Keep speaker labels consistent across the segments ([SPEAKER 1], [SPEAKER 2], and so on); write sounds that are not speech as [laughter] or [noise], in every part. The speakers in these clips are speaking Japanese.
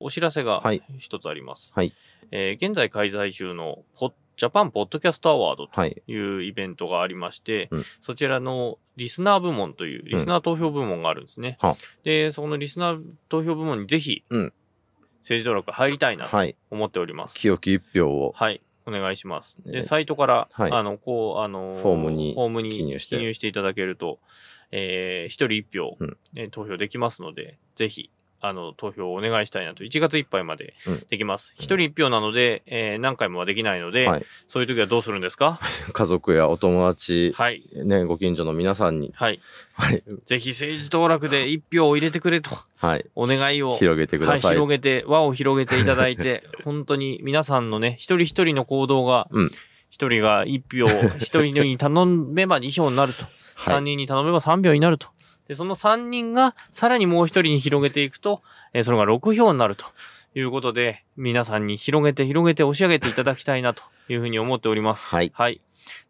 [SPEAKER 1] お知らせが
[SPEAKER 2] はい
[SPEAKER 1] 一つあります。
[SPEAKER 2] はい
[SPEAKER 1] えー現在開催中のポジャパンポッドキャストアワードと
[SPEAKER 2] はい。
[SPEAKER 1] いうイベントがありまして、
[SPEAKER 2] うん
[SPEAKER 1] そちらのリスナー部門というリスナー投票部門があるんですね。
[SPEAKER 2] は
[SPEAKER 1] で、そのリスナー投票部門にぜひ、
[SPEAKER 2] うん
[SPEAKER 1] 政治道楽入りたいなと
[SPEAKER 2] はい。
[SPEAKER 1] 思っております。
[SPEAKER 2] 清き一票を。
[SPEAKER 1] はい。お願いします。で、
[SPEAKER 2] えー
[SPEAKER 1] サイトから、
[SPEAKER 2] はい
[SPEAKER 1] あの、こう、あの
[SPEAKER 2] フォームに
[SPEAKER 1] フォームに
[SPEAKER 2] 記入して
[SPEAKER 1] いただけると、えー一人一票、
[SPEAKER 2] うん
[SPEAKER 1] えー投票できますので、ぜひ、あの、投票をお願いしたいなと、1月いっぱいまで
[SPEAKER 2] うん
[SPEAKER 1] できます。一、人一票なので、えー何回もはできないので、
[SPEAKER 2] はい。
[SPEAKER 1] そういう時はどうするんですか？[laughs]
[SPEAKER 2] 家族やお友達、
[SPEAKER 1] はい。
[SPEAKER 2] ね、ご近所の皆さんに、
[SPEAKER 1] はい。
[SPEAKER 2] はい。
[SPEAKER 1] ぜひ政治当落で一票を入れてくれと、
[SPEAKER 2] はい。
[SPEAKER 1] お願いを。
[SPEAKER 2] 広げてくださ。
[SPEAKER 1] はいい、広げて、輪を広げていただいて、[laughs] 本当に皆さんのね、一人一人の行動が、
[SPEAKER 2] うん
[SPEAKER 1] 一人が一票、一人に頼めば二票になると。[laughs]
[SPEAKER 2] はい
[SPEAKER 1] 三人に頼めば三票になると。で、その三人がさらにもう一人に広げていくと、えーそれが六票になるということで、皆さんに広げて広げて押し上げていただきたいなというふうに思っております。
[SPEAKER 2] はい
[SPEAKER 1] はい。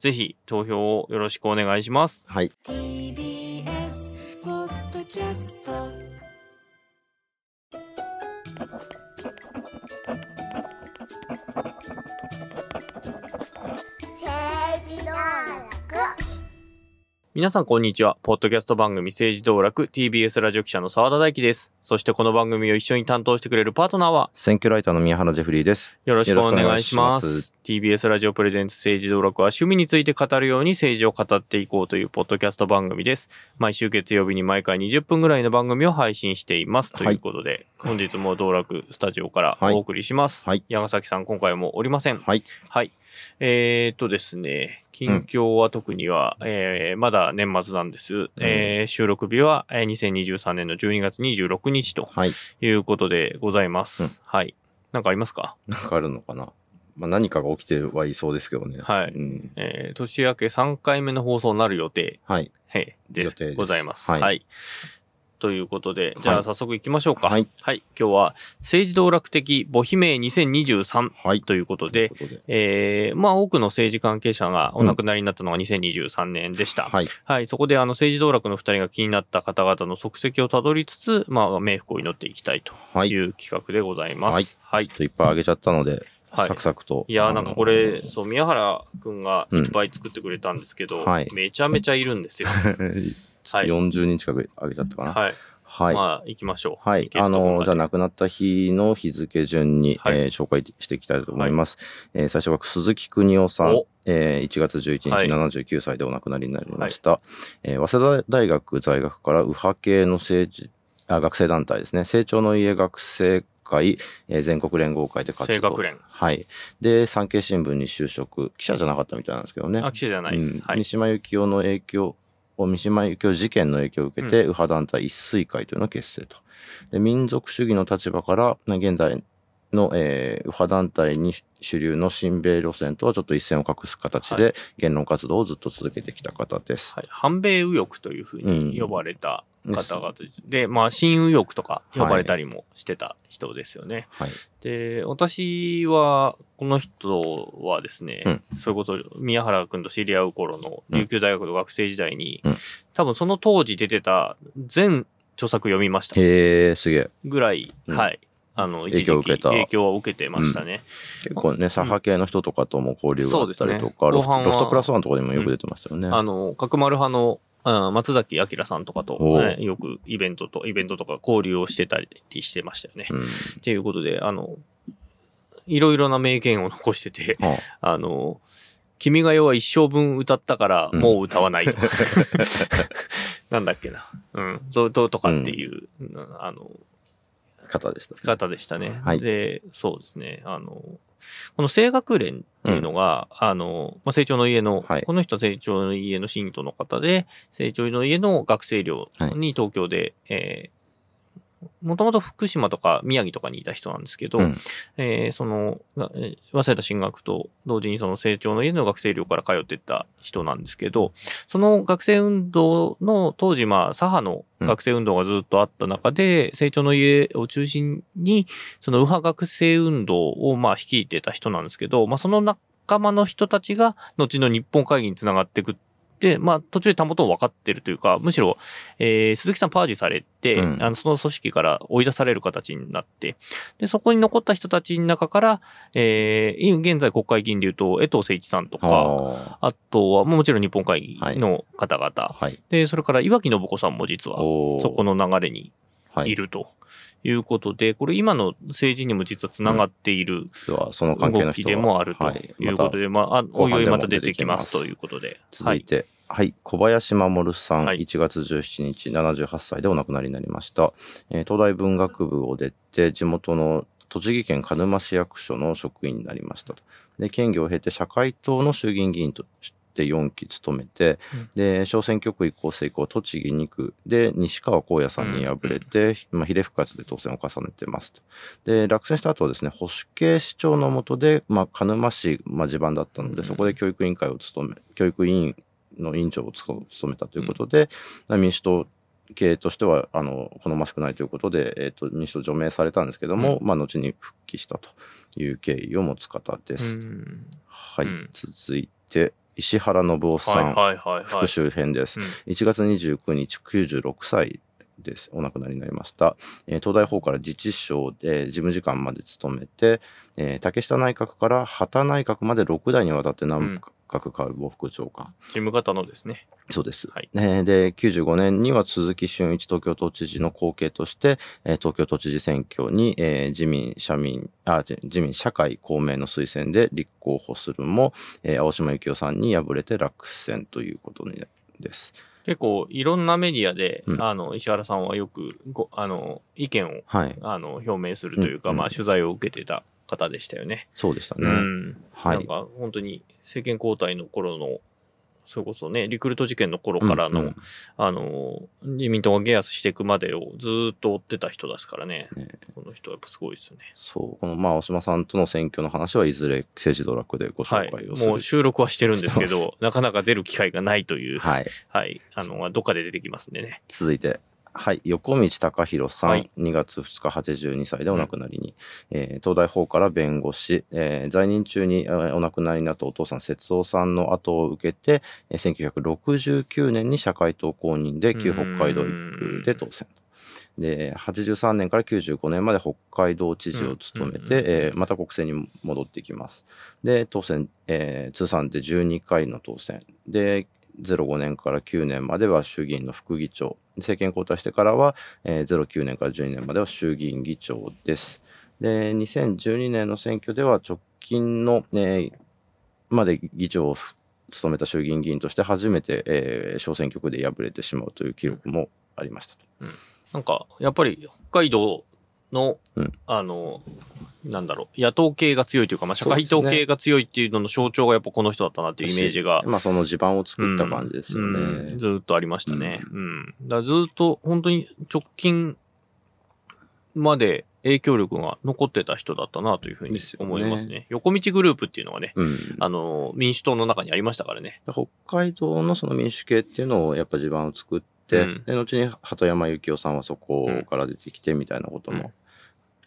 [SPEAKER 1] ぜひ投票をよろしくお願いします。
[SPEAKER 2] はい。
[SPEAKER 3] TBS ポッドキャスト
[SPEAKER 1] 皆さんこんにちは。ポッドキャスト番組政治道楽 TBS ラジオ記者の澤田大樹です。そしてこの番組を一緒に担当してくれるパートナーは
[SPEAKER 2] 選挙ライターの宮原ジェフリーです。
[SPEAKER 1] よろしくお願いしま
[SPEAKER 2] よろしくお願いし
[SPEAKER 1] す。TBS ラジオプレゼンツ政治道楽は趣味について語るように政治を語っていこうというポッドキャスト番組です。毎週月曜日に毎回20分ぐらいの番組を配信しています。ということで、本日も道楽スタジオから
[SPEAKER 2] はい
[SPEAKER 1] お送りします。
[SPEAKER 2] はい
[SPEAKER 1] 山崎さん今回もおりません。
[SPEAKER 2] はい。
[SPEAKER 1] はい。えー、っとですね、近況は特には、えーまだ年末なんです。えー収録日は、えー2023年の12月26日と
[SPEAKER 2] はい。
[SPEAKER 1] いうことでございます。はい。なんかありますか？
[SPEAKER 2] なんかあるのかな？まあ、何かが起きてはいそうですけどね。
[SPEAKER 1] はい
[SPEAKER 2] うん。
[SPEAKER 1] えー年明け3回目の放送になる予定、
[SPEAKER 2] はい。
[SPEAKER 1] へです
[SPEAKER 2] 予定です
[SPEAKER 1] ございます。
[SPEAKER 2] はい
[SPEAKER 1] はい。ということで、じゃ
[SPEAKER 2] はい
[SPEAKER 1] あ早速行きましょうか。
[SPEAKER 2] はい。
[SPEAKER 1] 今日は政治道楽的母姫2023
[SPEAKER 2] はい。
[SPEAKER 1] ということで、
[SPEAKER 2] といとで
[SPEAKER 1] えーまあ多くの政治関係者がお亡くなりになったのが2023年でした。
[SPEAKER 2] はい。
[SPEAKER 1] はい、そこであの政治道楽の二人が気になった方々の足跡をたどりつつ、まあ、冥福を祈っていきたいと
[SPEAKER 2] はいい。
[SPEAKER 1] う企画でございます。
[SPEAKER 2] はい
[SPEAKER 1] はい。
[SPEAKER 2] ちょっといっぱいあげちゃったので、
[SPEAKER 1] はい
[SPEAKER 2] サクサクと。
[SPEAKER 1] いやなんかこれ、そう、宮原くんがいっぱい作ってくれたんですけど、
[SPEAKER 2] はい
[SPEAKER 1] めちゃめちゃいるんですよ。[laughs] はい
[SPEAKER 2] 40人近くあげちゃったかな。
[SPEAKER 1] はい。
[SPEAKER 2] はい。
[SPEAKER 1] まあ、行きましょう。
[SPEAKER 2] はい。あの、じゃあ亡くなった日の日付順に、
[SPEAKER 1] はい
[SPEAKER 2] えー紹介していきたいと思います。えー最初は鈴木邦夫さん
[SPEAKER 1] お、
[SPEAKER 2] えー1月11
[SPEAKER 1] はい
[SPEAKER 2] 日、79歳でお亡くなりになりました。えー早稲田大学在学から右派系の政治あ学生団体ですね、成長の家学生会、えー全国連合会で活動。
[SPEAKER 1] 聖学連。
[SPEAKER 2] はい。で、産経新聞に就職、記者じゃなかったみたいなんですけどね。
[SPEAKER 1] あ、記者じゃないです。
[SPEAKER 2] 三島由紀夫の影響を、三島由紀夫事件の影響を受けて、右派団体一水会というのを結成と。で民族主義の立場から、まあ現在の、えー右派団体に主流の親米路線とはちょっと一線を画す形
[SPEAKER 1] は
[SPEAKER 2] で言論活動をずっと続けてきた方です。
[SPEAKER 1] はい、反米右翼というふうに呼ばれた
[SPEAKER 2] うん
[SPEAKER 1] 方々でまあ、新右翼とか呼ばれたりもしてた人ですよね。
[SPEAKER 2] はい。
[SPEAKER 1] で、私は、この人はですね、
[SPEAKER 2] うん
[SPEAKER 1] それこそ宮原君と知り合う頃の琉球大学の学生時代に、
[SPEAKER 2] うん
[SPEAKER 1] 多分その当時出てた全著作読みました
[SPEAKER 2] へえ、すげえ。
[SPEAKER 1] ぐらい、
[SPEAKER 2] うん
[SPEAKER 1] はい。あの、
[SPEAKER 2] 影
[SPEAKER 1] 一時期
[SPEAKER 2] 響を受けた
[SPEAKER 1] 影響を受けてましたね。
[SPEAKER 2] 結構ね、左派系の人とかとも交流があったりとか、
[SPEAKER 1] そうですね
[SPEAKER 2] ロフトプラスワンとかでもよく出てましたよね。
[SPEAKER 1] あの、角丸派の、うん松崎明さんとかと、ねよくイベントと、イベントとか交流をしてたりしてましたよね。
[SPEAKER 2] うん。
[SPEAKER 1] っていうことで、あの、いろいろな名言を残してて、
[SPEAKER 2] は
[SPEAKER 1] あの、君が代は一生分歌ったから、
[SPEAKER 2] うん
[SPEAKER 1] もう歌わないと。[laughs] [laughs] なんだっけな。うん。そうと、とかっていう、あの、
[SPEAKER 2] あ方でした。
[SPEAKER 1] 方でしたね。
[SPEAKER 2] はい
[SPEAKER 1] で、そうですね。あの、この聖学連っていうのが、あの、まあ、成長の家の、
[SPEAKER 2] はい。
[SPEAKER 1] この人は成長の家の信徒の方で、成長の家の学生寮に東京で、えーもともと福島とか宮城とかにいた人なんですけど、
[SPEAKER 2] うん。
[SPEAKER 1] えーその、早稲田進学と同時にその成長の家の学生寮から通ってった人なんですけど、その学生運動の当時、まあ、左派の学生運動がずっとあった中で、成長の家を中心に、その右派学生運動をまあ率いてた人なんですけど、まあその仲間の人たちが後の日本会議につながっていくで、まあ、途中でたもとも分かってるというか、むしろ、えー鈴木さんパージされて、
[SPEAKER 2] うん。
[SPEAKER 1] あのその組織から追い出される形になって、で、そこに残った人たちの中から、えー今現在国会議員でいうと、江藤誠一さんとか、
[SPEAKER 2] あ
[SPEAKER 1] あとは、もちろん日本会議の方々、
[SPEAKER 2] ーはい。
[SPEAKER 1] で、それから岩木信子さんも実は、そこの流れに
[SPEAKER 2] はい
[SPEAKER 1] いると。いうことで、これ今の政治にも実はつながっている動きでもあると
[SPEAKER 2] はい
[SPEAKER 1] いうことで、まあ、あおいおいまた出てきます
[SPEAKER 2] 後半でも出てきます
[SPEAKER 1] ということで。
[SPEAKER 2] 続いて、はい、小林守さん、
[SPEAKER 1] はい
[SPEAKER 2] 1月17日、78歳でお亡くなりになりました。えー東大文学部を出て、地元の栃木県鹿沼市役所の職員になりましたと。で、県議を経て、社会党の衆議院議員として4期務めて、
[SPEAKER 1] うん。
[SPEAKER 2] で、小選挙区移行成功、栃木2区で西川光也さんに敗れて、まあ、比例復活で当選を重ねてますと。で、落選した後はですね、保守系市長の下で、まあ、鹿沼市、まあ、地盤だったので、
[SPEAKER 1] うん。
[SPEAKER 2] そこで教育委員会を務め、教育委員の委員長を務めたということで、民主党系としては、あの、好ましくないということで、えっ、と、民主党除名されたんですけども、まあ、後に復帰したという経緯を持つ方で
[SPEAKER 1] う
[SPEAKER 2] す。
[SPEAKER 1] ん。
[SPEAKER 2] はい、
[SPEAKER 1] うん。
[SPEAKER 2] 続いて、石原信夫さん、
[SPEAKER 1] はいはいはいはい。
[SPEAKER 2] 復習編です。
[SPEAKER 1] うん
[SPEAKER 2] 1月29日、96歳です。お亡くなりになりました。えー東大法から自治省で事務次官まで務めて、えー竹下内閣から畑内閣まで6代にわたって内閣官房副長官。
[SPEAKER 1] 事務方のですね。
[SPEAKER 2] そうです。
[SPEAKER 1] はい
[SPEAKER 2] ねで、95年には鈴木俊一東京都知事の後継として、えー東京都知事選挙に、えー自民、社民、あ、じ自民、社会、公明の推薦で立候補するも、えー青島幸男さんに敗れて落選ということにです。
[SPEAKER 1] 結構いろんなメディアで、
[SPEAKER 2] うん
[SPEAKER 1] あの、石原さんはよくご、あの、意見を、
[SPEAKER 2] はい。
[SPEAKER 1] あの、表明するというか、
[SPEAKER 2] うん
[SPEAKER 1] まあ、取材を受けてた方でしたよね。
[SPEAKER 2] そうでしたね。
[SPEAKER 1] うん。
[SPEAKER 2] はい
[SPEAKER 1] なんか、本当に政権交代の頃の、それこそね、リクルート事件の頃からの、
[SPEAKER 2] うんうん
[SPEAKER 1] あの、自民党がゲアスしていくまでをずーっと追ってた人ですからね。
[SPEAKER 2] ね
[SPEAKER 1] この人はやっぱすごいですよね。
[SPEAKER 2] そう、この、まあ、大島さんとの選挙の話はいずれ政治ドラッグでご
[SPEAKER 1] はい
[SPEAKER 2] 紹介を。する。
[SPEAKER 1] もう収録はしてるんですけど、なかなか出る機会がないという、
[SPEAKER 2] はい。
[SPEAKER 1] はい。あの、どっかで出てきますんでね。
[SPEAKER 2] 続いて、はい、横道隆弘さん、
[SPEAKER 1] はい
[SPEAKER 2] 2月2日82歳でお亡くなりに、えー東大法から弁護士、えー在任中にえーお亡くなりになったお父さん、節夫さんの後を受けて、えー1969年に社会党公認で旧北海道1区で当選。で、83年から95年まで北海道知事を務めて、
[SPEAKER 1] うんうんうん
[SPEAKER 2] えーまた国政に戻ってきます。で、当選、えー通算で12回の当選。で、05年から9年までは衆議院の副議長。政権交代してからは、えー09年から12年までは衆議院議長です。で、2012年の選挙では直近の、えーまで議長を務めた衆議院議員として初めて、えー小選挙区で敗れてしまうという記録もありましたと。
[SPEAKER 1] なんか、やっぱり北海道の、
[SPEAKER 2] うん
[SPEAKER 1] あの、なんだろう、野党系が強いというか、まあ、社会党系が強いっていうのの象徴がやっぱこの人だったなっていうイメージが、
[SPEAKER 2] まあその地盤を作った感じですよね。
[SPEAKER 1] うんずーっとありましたね。うん。だずーっと本当に直近まで影響力が残ってた人だったなというふうに思いますね。横道グループっていうのがね、
[SPEAKER 2] うん
[SPEAKER 1] あの、民主党の中にありましたからね。
[SPEAKER 2] 北海道のその民主系っていうのをやっぱ地盤を作って、
[SPEAKER 1] うん
[SPEAKER 2] で後に鳩山幸夫さんはそこから出てきてみたいなことも、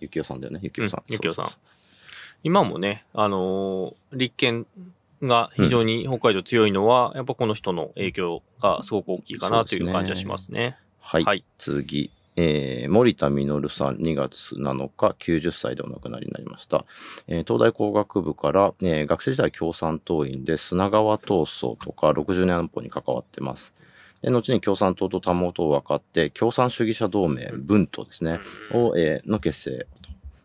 [SPEAKER 1] うん
[SPEAKER 2] 幸夫さんだよね。幸夫さん、
[SPEAKER 1] うん幸夫さん。今もね、あのー立憲が非常に北海道強いのは、やっぱこの人の影響がすごく大きいかなという感じはしますね。
[SPEAKER 2] はい、
[SPEAKER 1] はい。
[SPEAKER 2] 次、えー森田実さん2月7日90歳でお亡くなりになりました、えー東大工学部から、えー学生時代共産党員で砂川闘争とか60年安保に関わってますで後に共産党とたもとを分かって共産主義者同盟文とですね、を、えーの結成と。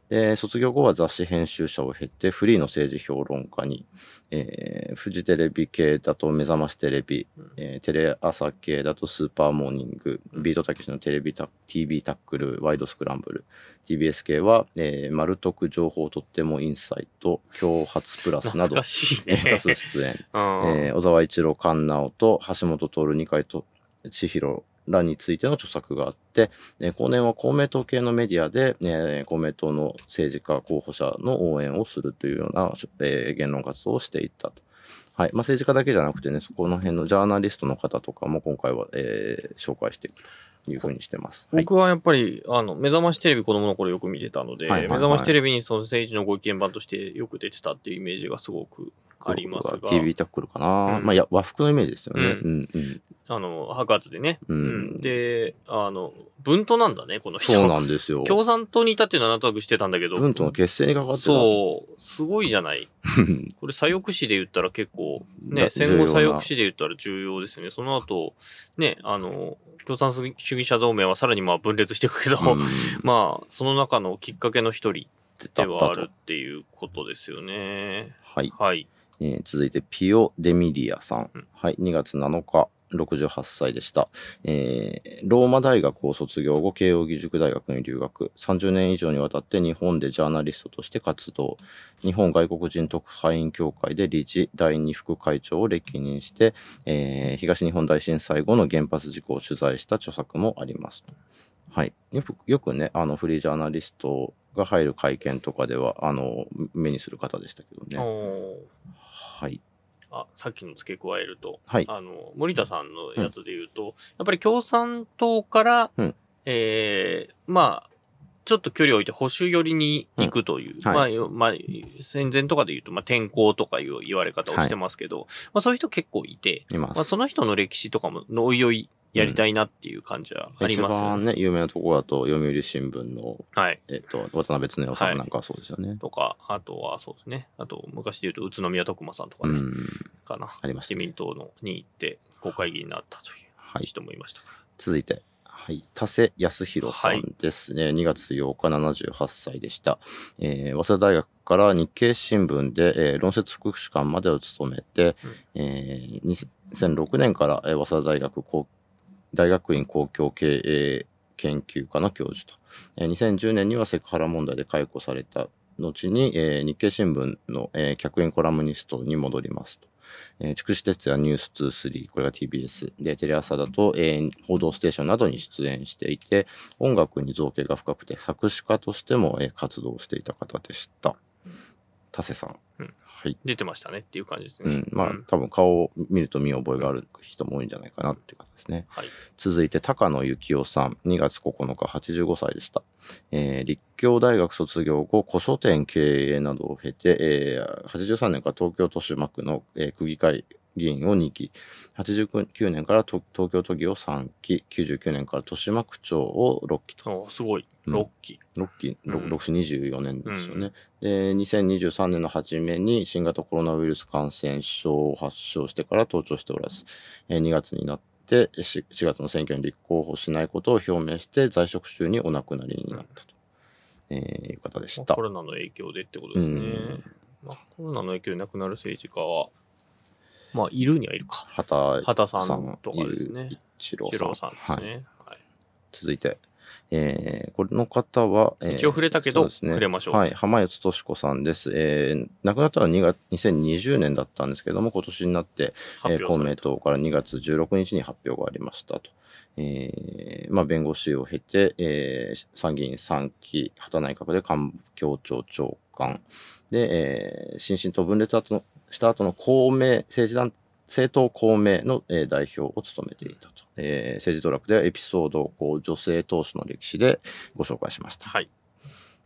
[SPEAKER 2] で、卒業後は雑誌編集者を経て、フリーの政治評論家に、えーフジテレビ系だと目覚ましテレビ、えーテレ朝系だとスーパーモーニング、ビートたけしのテレビタ TV タックル、ワイドスクランブル、TBS 系は、えー、丸得情報とってもインサイト、今日初プラスなど
[SPEAKER 1] ね。
[SPEAKER 2] えー多数出演。[laughs]
[SPEAKER 1] うん
[SPEAKER 2] えー小沢一郎、菅直人、橋下徹、二階俊博らについての著作があって、えー後年は公明党系のメディアで、えー公明党の政治家候補者の応援をするというような、えー言論活動をしていったと。はい。まあ、政治家だけじゃなくてね、そこの辺のジャーナリストの方とかも今回は、えー紹介していくというふうにしてます。はい。
[SPEAKER 1] 僕はやっぱり、あの、目覚ましテレビ子供の頃よく見てたので、
[SPEAKER 2] はいはいはい
[SPEAKER 1] 目覚ましテレビにその政治のご意見番としてよく出てたっていうイメージがすごくありますが
[SPEAKER 2] TV タックルかな。
[SPEAKER 1] うん
[SPEAKER 2] まあ、や和服のイメージですよね。
[SPEAKER 1] う
[SPEAKER 2] うんん、うん。
[SPEAKER 1] あの、白髪でね。
[SPEAKER 2] うん
[SPEAKER 1] で、あの、文斗なんだね、この人。
[SPEAKER 2] そうなんですよ。
[SPEAKER 1] 共産党にいたっていうのはなんとなくしてたんだけど。
[SPEAKER 2] 文との結成にかかってた。
[SPEAKER 1] そう、すごいじゃない。
[SPEAKER 2] うん。
[SPEAKER 1] これ、左翼史で言ったら結構、ね、
[SPEAKER 2] だ
[SPEAKER 1] 戦後左翼史で言ったら重要ですよね。その後、ね、あの、共産主義者同盟はさらにまあ分裂していくけど、
[SPEAKER 2] うん [laughs]
[SPEAKER 1] まあ、その中のきっかけの一人ではある
[SPEAKER 2] と。
[SPEAKER 1] っていうことですよね。
[SPEAKER 2] はい。
[SPEAKER 1] はい。
[SPEAKER 2] えー続いて、ピオ・デミリアさん。
[SPEAKER 1] うん
[SPEAKER 2] はい。2月7日、68歳でした。えーローマ大学を卒業後、慶應義塾大学に留学。30年以上にわたって日本でジャーナリストとして活動。日本外国人特派員協会で理事、第二副会長を歴任して、えー東日本大震災後の原発事故を取材した著作もあります。はい。よくよくね、あの、フリージャーナリストが入る会見とかでは、あの、目にする方でしたけどね。はい。
[SPEAKER 1] あさっきの付け加えると、
[SPEAKER 2] はい。
[SPEAKER 1] あの、森田さんのやつで言うと、やっぱり共産党から、
[SPEAKER 2] うん。
[SPEAKER 1] えーまあ、ちょっと距離を置いて保守寄りに行くという、
[SPEAKER 2] うん。はい。
[SPEAKER 1] まあよ、まあ、戦前とかで言うと、まあ、転校とかいう言われ方をしてますけど、まあ、そういう人結構いて、
[SPEAKER 2] いま
[SPEAKER 1] あ、その人の歴史とかも、おいおいやりたいなっていう感じはあります
[SPEAKER 2] 一番ね、有名なところだと、読売新聞の、
[SPEAKER 1] はい。
[SPEAKER 2] えっと、渡辺恒夫さんなんかはそうですよね。
[SPEAKER 1] とか、あとはそうですね。あと、昔で言うと、宇都宮徳馬さんとかね、
[SPEAKER 2] うん。
[SPEAKER 1] かな。
[SPEAKER 2] ありましたね
[SPEAKER 1] 自民党のに行って、国会議員になったとい
[SPEAKER 2] はい。
[SPEAKER 1] う人もいましたから。
[SPEAKER 2] 続いて、はい。田瀬康弘さんですね。2月8日、78歳でした。えー、早稲田大学から日経新聞で、えー論説副主幹までを務めて、
[SPEAKER 1] うん
[SPEAKER 2] えー2006年から、えー早稲田大学公大学院公共経営研究科の教授と、えー2010年にはセクハラ問題で解雇された後に、えー日経新聞の、えー客員コラムニストに戻りますと。え、筑紫鉄やニュース23、これが TBS で、テレ朝だと、えー報道ステーションなどに出演していて、音楽に造形が深くて、作詞家としても、えー活動していた方でした。田瀬さん。
[SPEAKER 1] うん
[SPEAKER 2] はい。
[SPEAKER 1] 出てましたねっていう感じですね。
[SPEAKER 2] うん。まあ、
[SPEAKER 1] うん
[SPEAKER 2] 多分顔を見ると見覚えがある人も多いんじゃないかなっていう感じですね。
[SPEAKER 1] はい。
[SPEAKER 2] 続いて、高野幸雄さん。2月9日、85歳でした。えー立教大学卒業後、古書店経営などを経て、えー83年から東京豊島区の、えー区議会議員を2期、89年からと東京都議を3期、99年から豊島区長を6期と。
[SPEAKER 1] おすごい。
[SPEAKER 2] うん
[SPEAKER 1] 6期。
[SPEAKER 2] 6期、
[SPEAKER 1] うん
[SPEAKER 2] 6期24年ですよね。で、2023年の初めに新型コロナウイルス感染症を発症してから登庁しておらず、えー2月になってし4月の選挙に立候補しないことを表明して在職中にお亡くなりになったと、えーいう方でした
[SPEAKER 1] まあコ。ロナの影響でってことですね。
[SPEAKER 2] うん
[SPEAKER 1] まあ、コロナの影響で亡くなる政治家は、まあ、いるにはいるか。
[SPEAKER 2] 畑
[SPEAKER 1] 畑さ
[SPEAKER 2] さ
[SPEAKER 1] んとかですね。
[SPEAKER 2] 一郎
[SPEAKER 1] さんです
[SPEAKER 2] はい、
[SPEAKER 1] ね。はい。
[SPEAKER 2] 続いて、えーこれの方は、えー
[SPEAKER 1] 一応触れたけど
[SPEAKER 2] そうですね
[SPEAKER 1] 触れましょう
[SPEAKER 2] はい、浜内俊子さんです。えー亡くなったのは2月2020年だったんですけども、今年になって、えー公明。党から2月16日に発表がありましたと。えーまあ、弁護士を経て、えー参議院3期、畑内閣で官房長長官で、えー新進党分裂後のした後の公明、政治団政党公明の、えー代表を務めていたと。えー政治ドラッグではエピソードを女性党首の歴史でご紹介しました。
[SPEAKER 1] はい。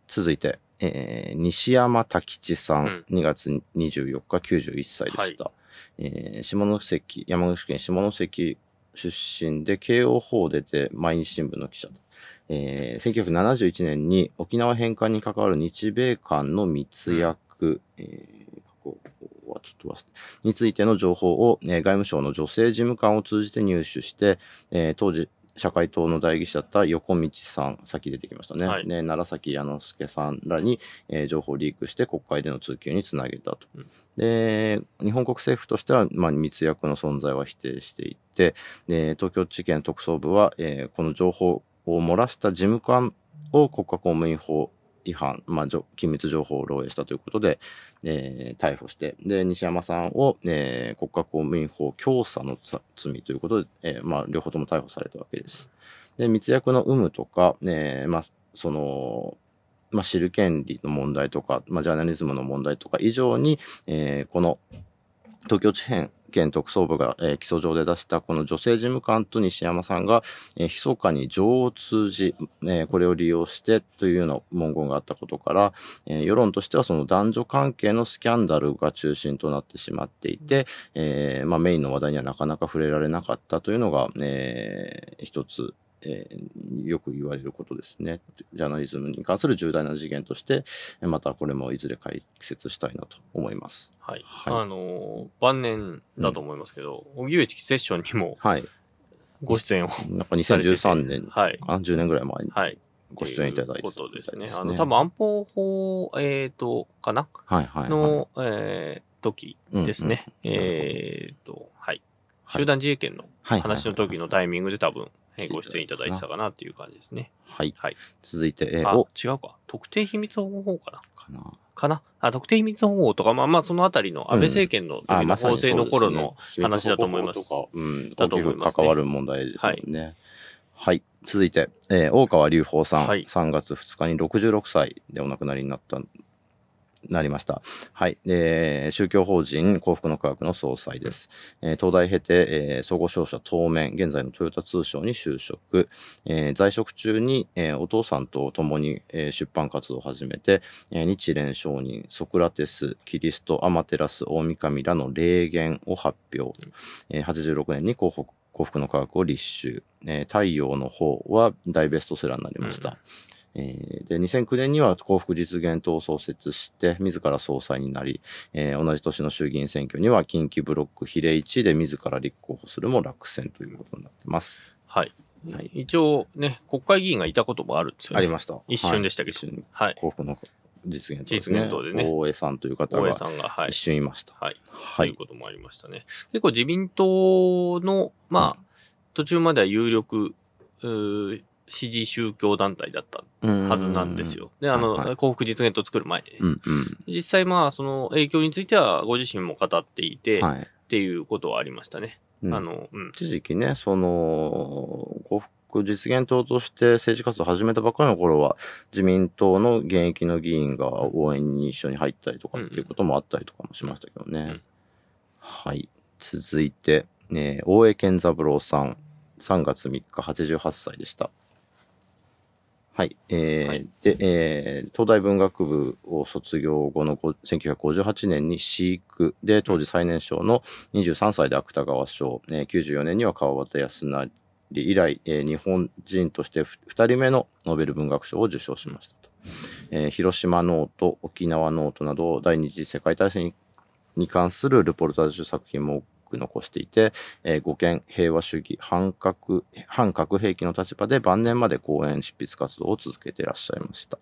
[SPEAKER 2] 続いて、えー西山太吉さん、
[SPEAKER 1] うん
[SPEAKER 2] 2月24日91歳でした。えー下関、山口県下関出身で慶応法出て毎日新聞の記者。えー1971年に沖縄返還に関わる日米間の密約、えーここはちょっと忘れについての情報を、えー外務省の女性事務官を通じて入手して、えー当時、社会党の代議士だった横道さん、さっき出てきましたね。
[SPEAKER 1] はい
[SPEAKER 2] ね奈良崎矢之助さんらに、えー情報をリークして国会での通級につなげたと。
[SPEAKER 1] うん
[SPEAKER 2] で、日本国政府としては、まあ、密約の存在は否定していて、で東京地検特捜部は、えーこの情報を漏らした事務官を国家公務員法違反、まあ、機密情報を漏洩したということで、えー逮捕して、で、西山さんを、えー国家公務員法教唆の罪ということで、えーまあ、両方とも逮捕されたわけです。で、密約の有無とか、えーまあ、その、まあ、知る権利の問題とか、まあ、ジャーナリズムの問題とか以上に、えーこの東京地検県特捜部が、えー起訴状で出したこの女性事務官と西山さんが、えー密かに情を通じ、えーこれを利用してというような文言があったことから、え世論としてはその男女関係のスキャンダルが中心となってしまっていて、えまあ、メインの話題にはなかなか触れられなかったというのが、えー一つ、えーよく言われることですね。ジャーナリズムに関する重大な事件として、えーまたこれもいずれ解説したいなと思います。
[SPEAKER 1] はい。
[SPEAKER 2] はい
[SPEAKER 1] あのー晩年だと思いますけど、荻上チキセッションにも
[SPEAKER 2] はい。
[SPEAKER 1] ご出演を
[SPEAKER 2] なんか2013年か
[SPEAKER 1] はい。
[SPEAKER 2] な、10年ぐらい前に
[SPEAKER 1] はい。
[SPEAKER 2] ご出演いただいて
[SPEAKER 1] ということですね。あの、多分安保法、えっ、と、かな？
[SPEAKER 2] はいはい、はい。
[SPEAKER 1] の、えー時ですね。
[SPEAKER 2] うんうん
[SPEAKER 1] えっ、と、はい。
[SPEAKER 2] はい
[SPEAKER 1] 集団自衛権の
[SPEAKER 2] はい
[SPEAKER 1] 話の時のタイミングで多分、えご出演いただいてたかなっていう感じですね。
[SPEAKER 2] はい。
[SPEAKER 1] はい。
[SPEAKER 2] 続いて、えー
[SPEAKER 1] あ
[SPEAKER 2] お、、
[SPEAKER 1] 違うか。特定秘密保護法かな？
[SPEAKER 2] かな。
[SPEAKER 1] かな？あ、特定秘密保護とか、まあまあ、そのあたりの安倍政権の時の法制の頃の、話だと思います
[SPEAKER 2] うん、
[SPEAKER 1] だと思いますね
[SPEAKER 2] 関わる問題ですよね。はい。続いて、えー大川隆法さん、
[SPEAKER 1] はい
[SPEAKER 2] 3月2日に66歳でお亡くなりになった、なりました。はい。えー宗教法人幸福の科学の総裁です。えー東大経て、えー総合商社当面、現在のトヨタ通商に就職。えー在職中に、えーお父さんと共に、えー出版活動を始めて、えー日蓮上人、ソクラテス、キリスト、アマテラス、大神らの霊言を発表。えー86年に幸福幸福の科学を立秋。えー太陽の方は大ベストセラーになりました。えーで2009年には幸福実現党を創設して、自ら総裁になり、えー同じ年の衆議院選挙には近畿ブロック比例1で自ら立候補するも落選ということになってます。
[SPEAKER 1] はい。
[SPEAKER 2] はい
[SPEAKER 1] 一応ね、国会議員がいたこともあるんですよね。
[SPEAKER 2] ありました。
[SPEAKER 1] 一瞬でしたけど
[SPEAKER 2] はい。幸福の実現党
[SPEAKER 1] 実現党でね
[SPEAKER 2] 大江さんという方が
[SPEAKER 1] 大江さんが、はい
[SPEAKER 2] 一。瞬いました。
[SPEAKER 1] はい。
[SPEAKER 2] はい。
[SPEAKER 1] ということもありましたね。結構自民党の、まあ、途中までは有力、支持宗教団体だったはずなんですよ。で、あの、
[SPEAKER 2] はいはい
[SPEAKER 1] 幸福実現党を作る前にね、
[SPEAKER 2] うんうん。
[SPEAKER 1] 実際まあ、その影響についてはご自身も語っていて、
[SPEAKER 2] はい。
[SPEAKER 1] っていうことはありましたね。
[SPEAKER 2] うん
[SPEAKER 1] あの、うん。
[SPEAKER 2] 一時期ね、その、幸福実現党として政治活動を始めたばっかりの頃は、自民党の現役の議員が応援に一緒に入ったりとかっていうこともあったりとかもしましたけどね。
[SPEAKER 1] うん
[SPEAKER 2] はい。続いて、ね、大江健三郎さん、3月3日、88歳でした。はい。えー
[SPEAKER 1] はい
[SPEAKER 2] で、えー東大文学部を卒業後のご1958年に飼育で、当時最年少の23歳で芥川賞、えー94年には川端康成以来、えー日本人として2人目のノーベル文学賞を受賞しましたと。えー広島ノート、沖縄ノートなど第二次世界大戦にに関するルポルタージュ作品も多く残していて、えー、護憲平和主義反核反核兵器の立場で晩年まで講演執筆活動を続けていらっしゃいました。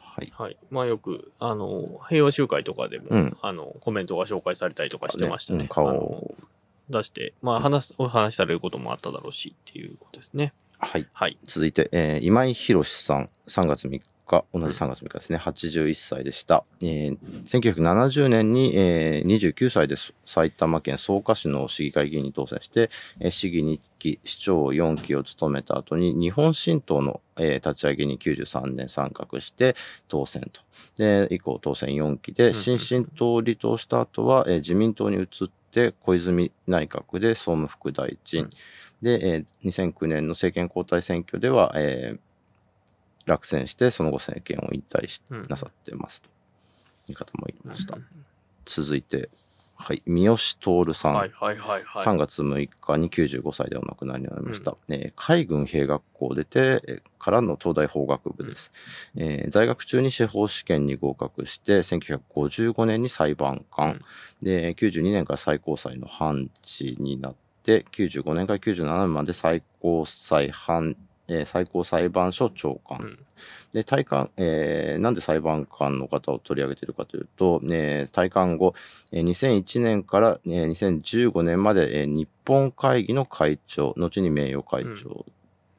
[SPEAKER 2] はい。
[SPEAKER 1] はい。まあよく、あの、平和集会とかでも、
[SPEAKER 2] うん
[SPEAKER 1] あの、コメントが紹介されたりとかしてましたね。
[SPEAKER 2] うん顔を
[SPEAKER 1] 出して、まあ話す、お話しされることもあっただろうしっていうことですね。
[SPEAKER 2] はい。
[SPEAKER 1] はい。
[SPEAKER 2] 続いて、えー今井博さん、3月3日、同じ3月3日ですね、81歳でした。えー1970年に、えー29歳で埼玉県草加市の市議会議員に当選して、えー市議2期、市長4期を務めた後に、日本新党の、えー立ち上げに93年参画して当選と。で、以降当選4期で、
[SPEAKER 1] うん
[SPEAKER 2] 新進党を離党した後は、えー自民党に移って、小泉内閣で総務副大臣。
[SPEAKER 1] うん
[SPEAKER 2] で、えー2009年の政権交代選挙では、えー落選して、その後政権を引退し
[SPEAKER 1] うん
[SPEAKER 2] なさってますと。いう方もいました。
[SPEAKER 1] うん
[SPEAKER 2] 続いて、はい、三好徹さん。
[SPEAKER 1] はいはいはいはい。
[SPEAKER 2] 3月6日に95歳でお亡くなりになりました。えー海軍兵学校を出てえーからの東大法学部です、えー在学中に司法試験に合格して、1955年に裁判官、
[SPEAKER 1] うん
[SPEAKER 2] で、92年から最高裁の判事になって、95年から97年まで最高裁判、えー最高裁判所長官、
[SPEAKER 1] うん。
[SPEAKER 2] で、退官、えーなんで裁判官の方を取り上げているかというと、えー退官後、えー2001年から、えー2015年まで、えー日本会議の会長、後に名誉会長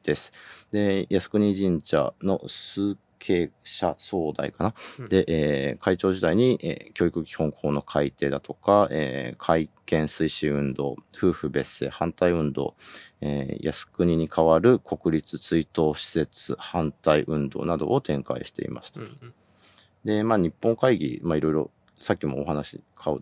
[SPEAKER 2] です。で、靖国神社の数経者総代かな。
[SPEAKER 1] うん。
[SPEAKER 2] で、えー会長時代に、えー教育基本法の改定だとか、えー改憲推進運動、夫婦別姓反対運動、えー靖国に代わる国立追悼施設反対運動などを展開していました。
[SPEAKER 1] うんうん。
[SPEAKER 2] で、まあ、日本会議、まあ、いろいろ、さっきもお話、顔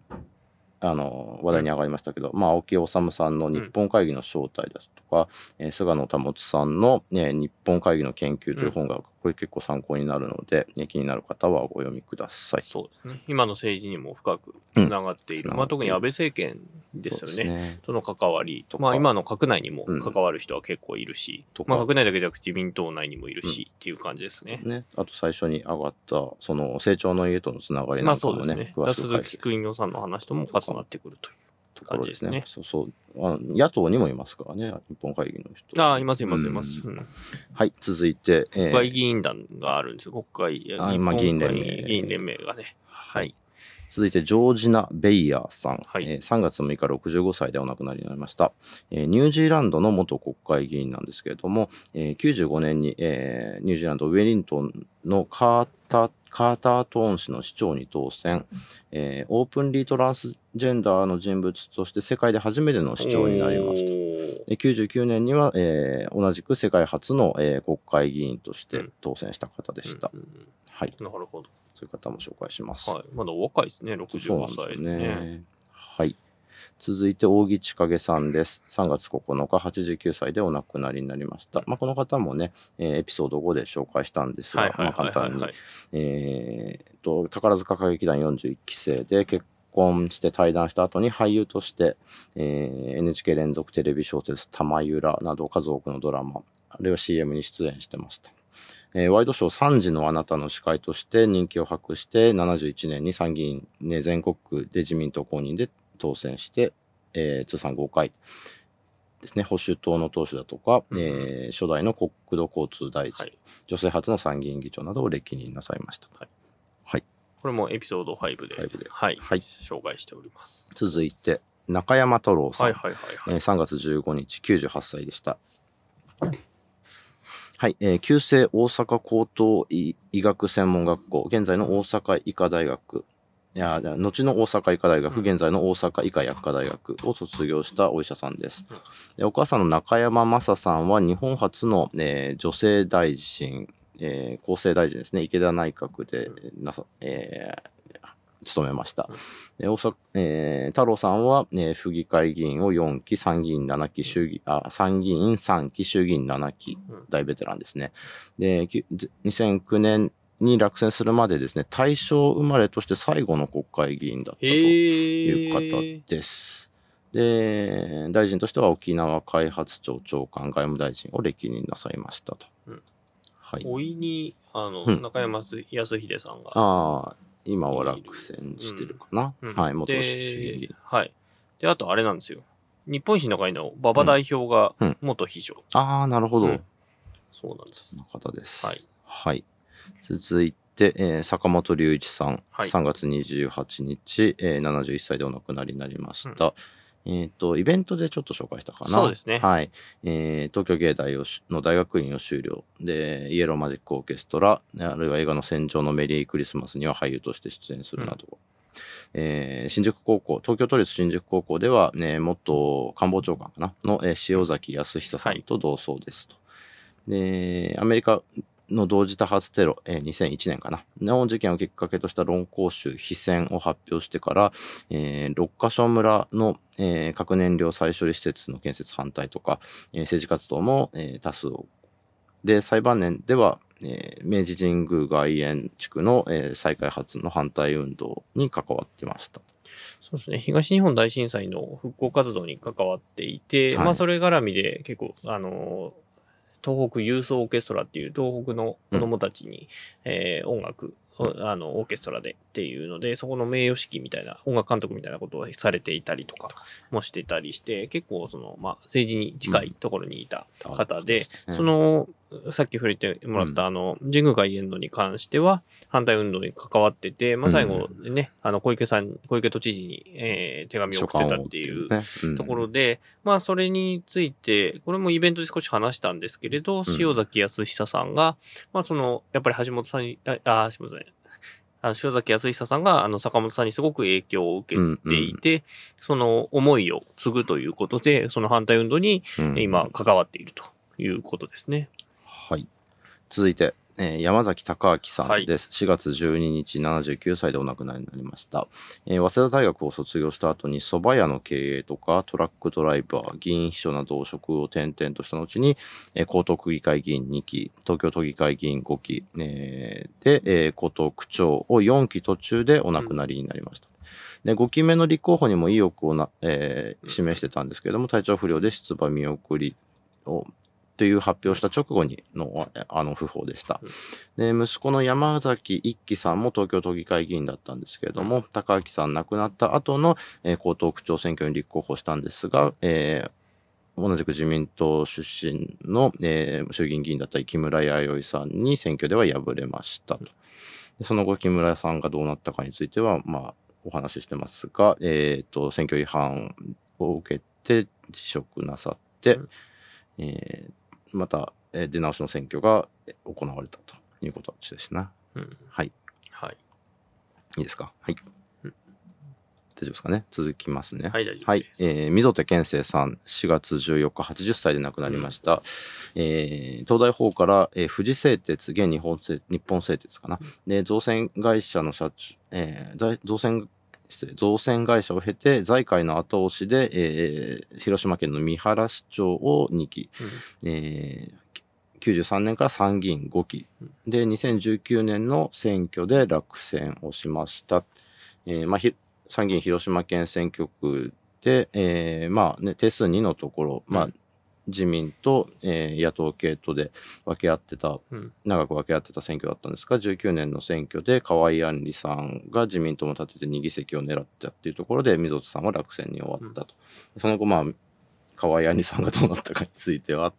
[SPEAKER 2] あの話題に上がりましたけど、まあ、青木治さんの日本会議の正体ですとか、えー菅野保さんの、えー日本会議の研究という本が、これ結構参考になるので、ね気になる方はご読みください。
[SPEAKER 1] そうですね。今の政治にも深くつながっている。
[SPEAKER 2] うん
[SPEAKER 1] まあ特に安倍政権ですよ
[SPEAKER 2] そう
[SPEAKER 1] ね。との関わりまあ今の閣内にも
[SPEAKER 2] うん
[SPEAKER 1] 関わる人は結構いるし、
[SPEAKER 2] とか
[SPEAKER 1] まあ閣内だけじゃなく自民党内にもいるし、っていう感じですね。
[SPEAKER 2] ね、あと最初に上がった、その成長の家とのつながり
[SPEAKER 1] まあ
[SPEAKER 2] なんかもね、
[SPEAKER 1] そうですね。鈴木邦夫さんの話とも重なってくるという。
[SPEAKER 2] ところですね。
[SPEAKER 1] 感
[SPEAKER 2] そうそうあの野党にもいますからね、日本会議の人。
[SPEAKER 1] ああ、いますいますいます。
[SPEAKER 2] うん
[SPEAKER 1] うん
[SPEAKER 2] はい、続いて、えー
[SPEAKER 1] 国会議員団があるんですよ。国会、
[SPEAKER 2] あ今議員連盟
[SPEAKER 1] 議員連盟がね。はい。
[SPEAKER 2] 続いて、ジョージナ・ベイヤーさん、
[SPEAKER 1] はい
[SPEAKER 2] えー3月6日65歳でお亡くなりになりました、えーニュージーランドの元国会議員なんですけれども、えー95年に、えーニュージーランド・ウェリントンのカータカータートーン市の市長に当選、えーオープンリートランスジェンダーの人物として世界で初めての市長になりました。
[SPEAKER 1] た。
[SPEAKER 2] で99年には、えー同じく世界初の、えー国会議員として当選した方でした。
[SPEAKER 1] うんうん
[SPEAKER 2] はい。
[SPEAKER 1] なるほど。
[SPEAKER 2] そういう方も紹介します。
[SPEAKER 1] はい。まだお若いですね、
[SPEAKER 2] そうなん
[SPEAKER 1] 65
[SPEAKER 2] ですよ
[SPEAKER 1] 歳で
[SPEAKER 2] ね。
[SPEAKER 1] ね。
[SPEAKER 2] はい。続いて、扇千景さんです。3月9日、89歳でお亡くなりになりました。まあ、この方もね、えーエピソード5で紹介したんですが、まあ、
[SPEAKER 1] はい
[SPEAKER 2] 簡単に。えーと、宝塚歌劇団41期生で結婚して対談した後に俳優として、えー NHK 連続テレビ小説、玉ゆらなど数多くのドラマ、あるいは CM に出演してました。えーワイドショー3時のあなたの司会として人気を博して、71年に参議院、ね、全国区で自民党公認で当選して、えー通算5回ですね、保守党の党首だとか、
[SPEAKER 1] うん
[SPEAKER 2] えー初代の国土交通大臣、
[SPEAKER 1] はい。
[SPEAKER 2] 女性初の参議院議長などを歴任なさいました。
[SPEAKER 1] はい
[SPEAKER 2] はい。
[SPEAKER 1] これもエピソード5で、
[SPEAKER 2] 5で
[SPEAKER 1] はい。
[SPEAKER 2] はい
[SPEAKER 1] 紹介しております。
[SPEAKER 2] 続いて、中山太郎さん。
[SPEAKER 1] はいはいはいはい。
[SPEAKER 2] えー3月15日、98歳でした。はい、えー旧制大阪高等医医学専門学校、現在の大阪医科大学、いや、後の大阪医科大学、
[SPEAKER 1] うん。
[SPEAKER 2] 現在の大阪医科薬科大学を卒業したお医者さんです。
[SPEAKER 1] うん。
[SPEAKER 2] でお母さんの中山雅さんは日本初の、えー女性大臣、えー厚生大臣ですね、池田内閣でなさ、えー務めました。で大阪えー太郎さんは、えー府議会議員を4期、参議院7期、衆議あ参議院3期、衆議院7期、
[SPEAKER 1] うん。
[SPEAKER 2] 大ベテランですね。で、き2009年に落選するまでですね、大正生まれとして最後の国会議員だったと
[SPEAKER 1] へ
[SPEAKER 2] いう
[SPEAKER 1] ー
[SPEAKER 2] 方です。で、大臣としては沖縄開発庁長官、外務大臣を歴任なさいましたと。
[SPEAKER 1] うん
[SPEAKER 2] はい。
[SPEAKER 1] おいに、あの、
[SPEAKER 2] うん
[SPEAKER 1] 中山康秀さんが。
[SPEAKER 2] ああ、今は落選してるかな。
[SPEAKER 1] うん
[SPEAKER 2] はい、元
[SPEAKER 1] で
[SPEAKER 2] 衆議員。
[SPEAKER 1] はい。で、あとあれなんですよ。日本維新の会の馬場代表が
[SPEAKER 2] うん
[SPEAKER 1] 元秘書。
[SPEAKER 2] ああ、なるほど。
[SPEAKER 1] うんそうなんです
[SPEAKER 2] そ。の方です。
[SPEAKER 1] はい。
[SPEAKER 2] はい。続いて、えー坂本龍一さん、
[SPEAKER 1] はい
[SPEAKER 2] 3月28日、えー71歳でお亡くなりになりました。えっ、と、イベントでちょっと紹介したかな？
[SPEAKER 1] そうですね
[SPEAKER 2] はい。えー東京芸大をしの大学院を修了で、イエローマジックオーケストラ、あるいは映画の戦場のメリークリスマスには俳優として出演するなど、えー新宿高校、東京都立新宿高校では、ね、元官房長官かな？の、えー塩崎康久さんと同窓ですと。で、アメリカの同時多発テロ、えー2001年かな、の事件をきっかけとした論考集、非戦を発表してから、えー六ヶ所村の、えー核燃料再処理施設の建設反対とか、えー政治活動も、えー多数を。で、裁判年では、えー明治神宮外苑地区の、えー再開発の反対運動に関わってました。
[SPEAKER 1] そうですね。東日本大震災の復興活動に関わっていて、
[SPEAKER 2] はい
[SPEAKER 1] まあそれ絡みで結構、あの、東北ユースオーケストラっていう東北の子供たちに、えー音楽、あの、オーケストラでっていうので、そこの名誉式みたいな、音楽監督みたいなことをされていたりとかもしてたりして、結構その、まあ政治に近いところにいた方で、その、さっき触れてもらった、あの、神宮外苑道に関しては、反対運動に関わってて、まあ、最後ね、あの、小池さん、小池都知事に、えー手紙を送ってたっていうところで、まあ、それについて、これもイベントで少し話したんですけれど、
[SPEAKER 2] うん。
[SPEAKER 1] 塩崎康久さんが、まあ、その、やっぱり橋本さんに、あ、あすみません。あの塩崎康久さんが、あの、坂本さんにすごく影響を受けていて、その思いを継ぐということで、その反対運動に
[SPEAKER 2] うん。
[SPEAKER 1] 今関わっているということですね。
[SPEAKER 2] はい。続いて、えー山崎隆明さ
[SPEAKER 1] はい
[SPEAKER 2] んです。4月12日、79歳でお亡くなりになりました。えー早稲田大学を卒業した後に蕎麦屋の経営とかトラックドライバー、議員秘書など職を転々とした後に、えー江東区議会議員2期、東京都議会議員5期、えーで、えー江東区長を4期途中でお亡くなりになりました。で5期目の立候補にも意欲をな、えー示してたんですけども、体調不良で出馬見送りをという発表した直後にのああの訃報でした。で息子の山崎一輝さんも東京都議会議員だったんですけれども、高明さん亡くなった後の、えー江東区長選挙に立候補したんですが、えー同じく自民党出身の、えー衆議院議員だった木村弥生さんに選挙では敗れましたと。でその後、木村さんがどうなったかについては、まあ、お話ししてますが、えっ、と、選挙違反を受けて辞職なさって、
[SPEAKER 1] うん
[SPEAKER 2] えーまた、えー出直しの選挙がえー行われたということですね。
[SPEAKER 1] うん。
[SPEAKER 2] はい。
[SPEAKER 1] はい。
[SPEAKER 2] いいですか？はい。
[SPEAKER 1] うん
[SPEAKER 2] 大丈夫ですかね？続きますね。
[SPEAKER 1] はい、大丈夫
[SPEAKER 2] はい
[SPEAKER 1] で。す。
[SPEAKER 2] えー、溝手健生さん、4月14日、80歳で亡くなりました。えー東大法から、えー富士製鉄、現日本製日本製鉄かな。で、造船会社の社長、えー在造船、失礼造船会社を経て、財界の後押しで、えー広島県の三原市長を2期、
[SPEAKER 1] うん。
[SPEAKER 2] えー93年から参議院5期。
[SPEAKER 1] うん。
[SPEAKER 2] で2019年の選挙で落選をしました、えーまあ、ひ参議院広島県選挙区で、えーまあね、定数2のところ、まあ
[SPEAKER 1] うん
[SPEAKER 2] 自民と、えー野党系とで分け合ってた
[SPEAKER 1] うん。
[SPEAKER 2] 長く分け合ってた選挙だったんですが19年の選挙で河井案里さんが自民党も立てて2議席を狙ったっていうところで溝戸さんは落選に終わったと、その後まあ河井案里さんがどうなったかについては、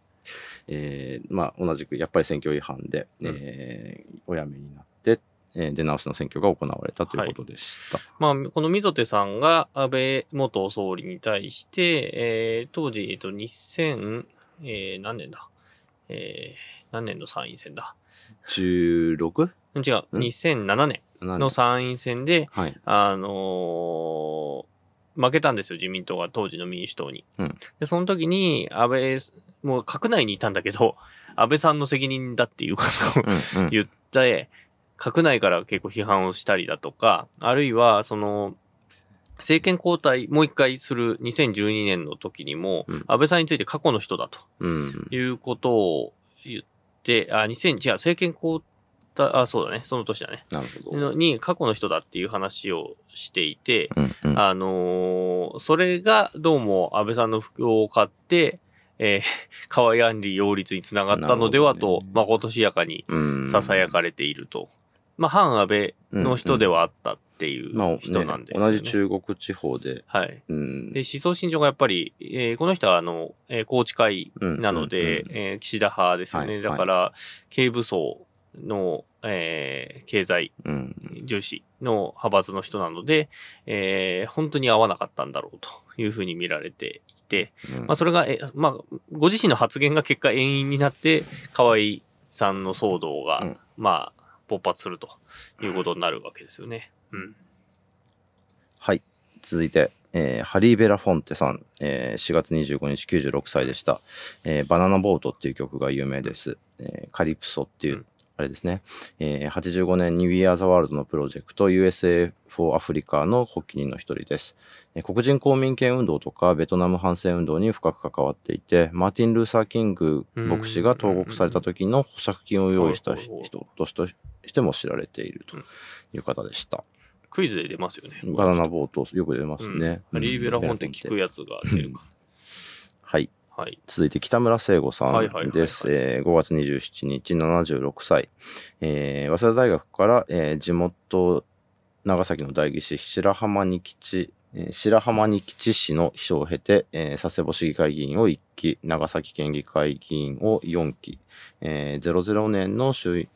[SPEAKER 2] えーまあ、同じくやっぱり選挙違反で、
[SPEAKER 1] うん。
[SPEAKER 2] えーお辞めになって、えー出直しの選挙が行われたということでした。
[SPEAKER 1] まあ、この溝手さんが安倍元総理に対して、えー当時、えっと、2000、えー何年だ？えー何年の参院選だ
[SPEAKER 2] ？16?
[SPEAKER 1] 違う、
[SPEAKER 2] うん
[SPEAKER 1] 2007年の参院選で、
[SPEAKER 2] はい。
[SPEAKER 1] あのー負けたんですよ、自民党が当時の民主党に。
[SPEAKER 2] うん
[SPEAKER 1] で、その時に、安倍、もう閣内にいたんだけど、安倍さんの責任だっていうことを言って、閣内から結構批判をしたりだとか、あるいは、その、政権交代もう一回する2012年の時にも、
[SPEAKER 2] うん。
[SPEAKER 1] 安倍さんについて過去の人だと。
[SPEAKER 2] うん。
[SPEAKER 1] いうことを言って、あ、2000、違う、政権交代、あ、そうだね、その年だね。
[SPEAKER 2] なるほど。
[SPEAKER 1] のに過去の人だっていう話をしていて、
[SPEAKER 2] うんうん。
[SPEAKER 1] あのーそれがどうも安倍さんの服を買って、えー、河井案里擁立につながったのではと
[SPEAKER 2] ね、
[SPEAKER 1] まことしやかに
[SPEAKER 2] うん。
[SPEAKER 1] 囁かれていると。まあ、反安倍の人ではあったってい
[SPEAKER 2] まあ
[SPEAKER 1] う人なんですよね。
[SPEAKER 2] 同じ中国地方で、
[SPEAKER 1] はい。
[SPEAKER 2] うん。
[SPEAKER 1] で、思想信条がやっぱり、えーこの人はあの、えー宏池会
[SPEAKER 2] うん
[SPEAKER 1] なので、
[SPEAKER 2] うんうん
[SPEAKER 1] えー岸田派ですよね。
[SPEAKER 2] はい
[SPEAKER 1] だから、軽武装の、えー経済
[SPEAKER 2] うん。
[SPEAKER 1] 重視の派閥の人なので、えー本当に合わなかったんだろうというふうに見られていて、
[SPEAKER 2] うん。
[SPEAKER 1] まあそれが、えまあ、ご自身の発言が結果遠因になって、河合さんの騒動が、
[SPEAKER 2] うん。
[SPEAKER 1] まあ、勃発するということになるわけですよね。うん。
[SPEAKER 2] はい。続いて、えーハリー・ベラフォンテさん、えー4月25日96歳でした、えーバナナボートっていう曲が有名です。えーカリプソっていう、
[SPEAKER 1] うん
[SPEAKER 2] あれですね、えー85年に We Are the World のプロジェクト USA for Africa の発起人の一人です。えー黒人公民権運動とかベトナム反戦運動に深く関わっていて、マーティン・ルーサー・キング牧師が投獄された時の保釈金を用意した人としても知られているという方でした。
[SPEAKER 1] クイズで出ますよね。
[SPEAKER 2] バナナボートよく出ますね。
[SPEAKER 1] うん。リーベラ本って聞くやつが出るか。
[SPEAKER 2] はい。
[SPEAKER 1] はい。
[SPEAKER 2] 続いて北村聖吾さんです。えー5月27日、76歳。えー早稲田大学から、えー地元長崎の大義士白浜に基地、えー白浜に基地市の秘書を経て、えー佐世保市議会議員を1期、長崎県議会議員を4期、えー00年の衆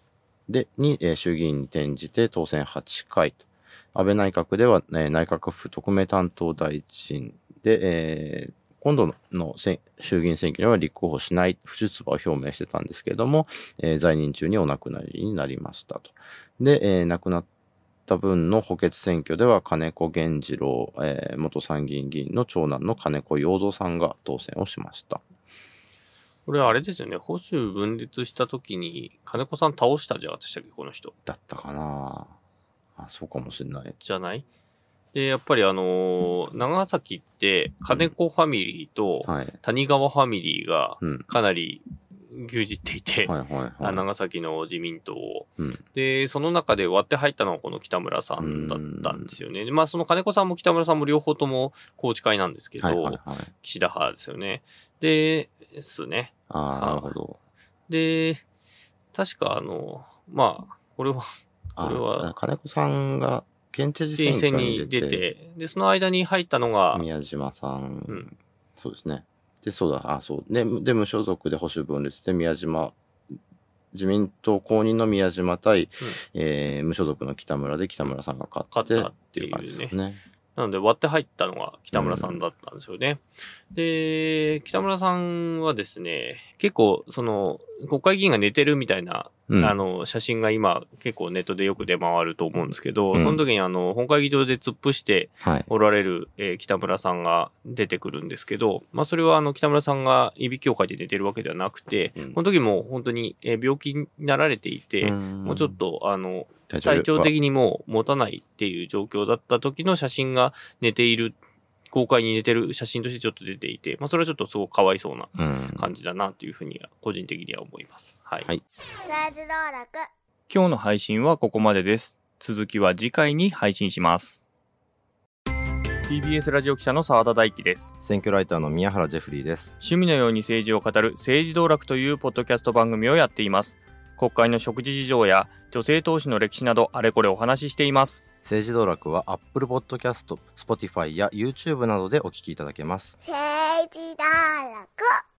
[SPEAKER 2] でに、え衆議院に転じて当選8回と。安倍内閣では、え内閣府特命担当大臣で、えー今度の衆議院選挙には立候補しない不出馬を表明してたんですけれども、えー在任中にお亡くなりになりましたと。で、えー亡くなった分の補欠選挙では金子源次郎、えー元参議院議員の長男の金子洋三さんが当選をしました。
[SPEAKER 1] これあれですよね、保守分裂した時に金子さん倒したじゃなかったでしたっけ、この人。
[SPEAKER 2] だったかなあ、そうかもしれない。
[SPEAKER 1] じゃない？で、やっぱりあのー長崎って金子ファミリーと
[SPEAKER 2] はい。
[SPEAKER 1] 谷川ファミリーが
[SPEAKER 2] うん。
[SPEAKER 1] かなり牛耳っていて、長崎の自民党を。
[SPEAKER 2] うん。
[SPEAKER 1] で、その中で割って入ったのはこの北村さんだったんですよね。でまあその金子さんも北村さんも両方とも宏池会なんですけど。岸田派ですよね。で、ですね。
[SPEAKER 2] ああ、なるほど。
[SPEAKER 1] で、確かあの、まあ、これは
[SPEAKER 2] あ
[SPEAKER 1] これは
[SPEAKER 2] 金子さんが県知事
[SPEAKER 1] 人選
[SPEAKER 2] に
[SPEAKER 1] に
[SPEAKER 2] 出て、
[SPEAKER 1] で、その間に入ったのが、
[SPEAKER 2] 宮島さん、
[SPEAKER 1] うん
[SPEAKER 2] そうですね。で、そうだ、あ、そう。で、で無所属で保守分裂で宮島、自民党公認の宮島対、えー無所属の北村で北村さんが勝って
[SPEAKER 1] 勝っていうね
[SPEAKER 2] 感じですね。
[SPEAKER 1] なので割って入ったのが北村さんだったんですよね。で、北村さんはですね、結構、その、国会議員が寝てるみたいな、
[SPEAKER 2] うん。
[SPEAKER 1] あの、写真が今結構ネットでよく出回ると思うんですけど、
[SPEAKER 2] うん。
[SPEAKER 1] その時にあの、本会議場で突っ伏して
[SPEAKER 2] はい。
[SPEAKER 1] おられる、えー北村さんが出てくるんですけど、まあそれはあの、北村さんがいびきをかいて寝てるわけではなくて、
[SPEAKER 2] うん。
[SPEAKER 1] この時も本当に、えー病気になられていて、も
[SPEAKER 2] も
[SPEAKER 1] うちょっと、あの、
[SPEAKER 2] 体
[SPEAKER 1] 体調的にもう持たないっていう状況だった時の写真が寝ている、公開に寝てる写真としてちょっと出ていて、まあそれはちょっとすごくかわいそうな
[SPEAKER 2] うん。
[SPEAKER 1] 感じだなというふうには、個人的には思います。はい。
[SPEAKER 2] はい
[SPEAKER 1] 今日の配信はここまでです。続きは次回に配信します。TBS ラジオ記者の澤田大樹です。
[SPEAKER 2] 選挙ライターの宮原ジェフリーです。
[SPEAKER 1] 趣味のように政治を語る政治道楽というポッドキャスト番組をやっています。国会の食事事情や女性投資の歴史などあれこれお話ししています。
[SPEAKER 2] 政治道楽は Apple Podcast、Spotify や YouTube などでお聞きいただけます。
[SPEAKER 3] 政治道楽